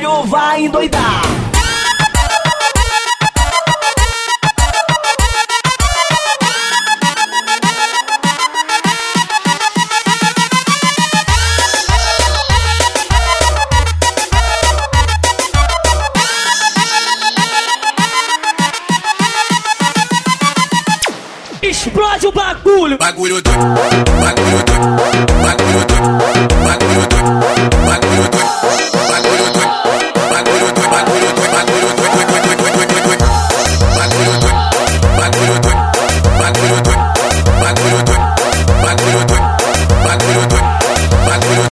bagulho vai endoidar. Explode o bagulho. Bagulho doido, bagulho doido.